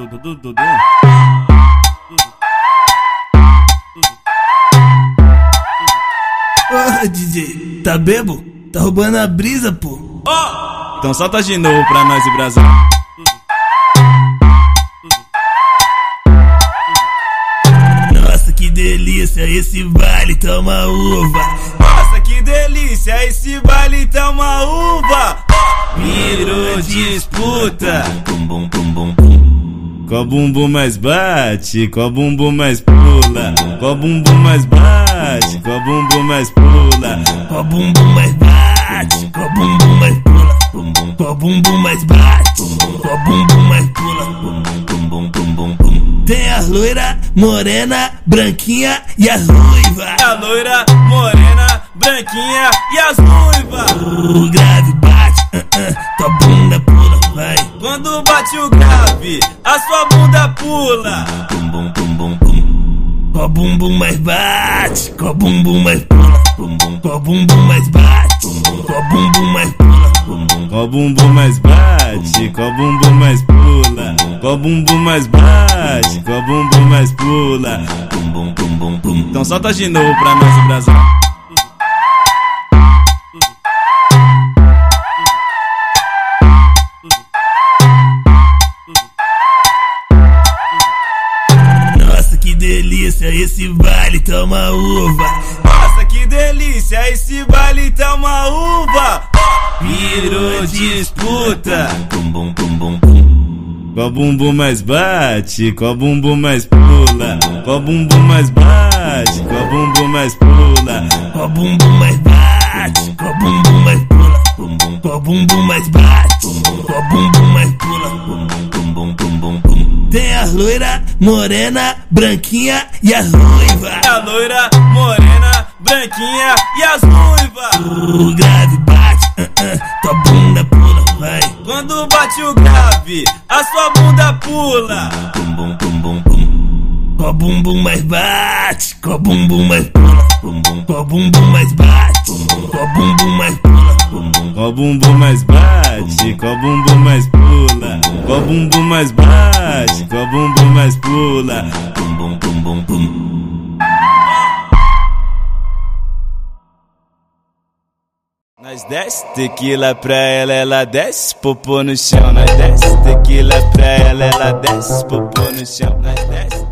Dudu, Dudu, Dudu. Ô, DJ, tá bebo? Tá roubando a brisa, pô. Ó, então solta de novo pra nós e Brasil. Nossa, que delícia, esse baile toma uva. Nossa, que delícia, esse baile uma uva. Virou disputa. Bum, bum, bum, bum, bum. Qual bumbum mais bate, qual bumbum mais pula, qual bumbum mais bate, qual bumbum mais pula, Qual bumbum mais bate, qual bumbum mais pula. Qual bumbum mais bate, qual bumbum mais pula. bum, bum, bum, bum, bum. Tem as loira, morena, branquinha e as ruiva. A loira, morena, branquinha e as ruivas. O grave bate, Quando bate o grave, a sua bunda pula. Bum, bum, bum, bum, bum. Qual bumbum mais bate, qual bumbum mais pula. Qual bumbum mais bate, qual bumbum mais pula. Qual bumbum mais bate, qual bumbum mais pula, qual bumbum mais bate, qual bumbum mais pula. Então solta de novo pra nós o Brasil. Delícia, esse baile toma uva. Nossa, que delícia, esse baile tá uma uva. Virou disputa. Qual bumbum mais bate, qual bumbum mais pula, qual bumbum mais bate, qual bumbum mais pula. Qual bumbum mais bate, qual bumbum mais pula. Qual bumbum mais bate, qual bumbum mais pula. Tem as loira, morena, branquinha e as ruiva. A loira, morena, branquinha e as ruivas. O grave bate, ah, ah, tua bunda pula, vai. Quando bate o grave, a sua bunda pula. Qual bumbum mais bate, qual bumbum mais pula. Qual bumbum mais bate, qual bumbum mais pula. Qual bumbum mais bate, qual bumbum mais pula, qual bumbum mais bate, qual bumbum mais pula. Nós desce tequila pra ela, ela desce, popô no chão. Nós desce tequila pra ela, ela desce, popô no chão. Nós desce.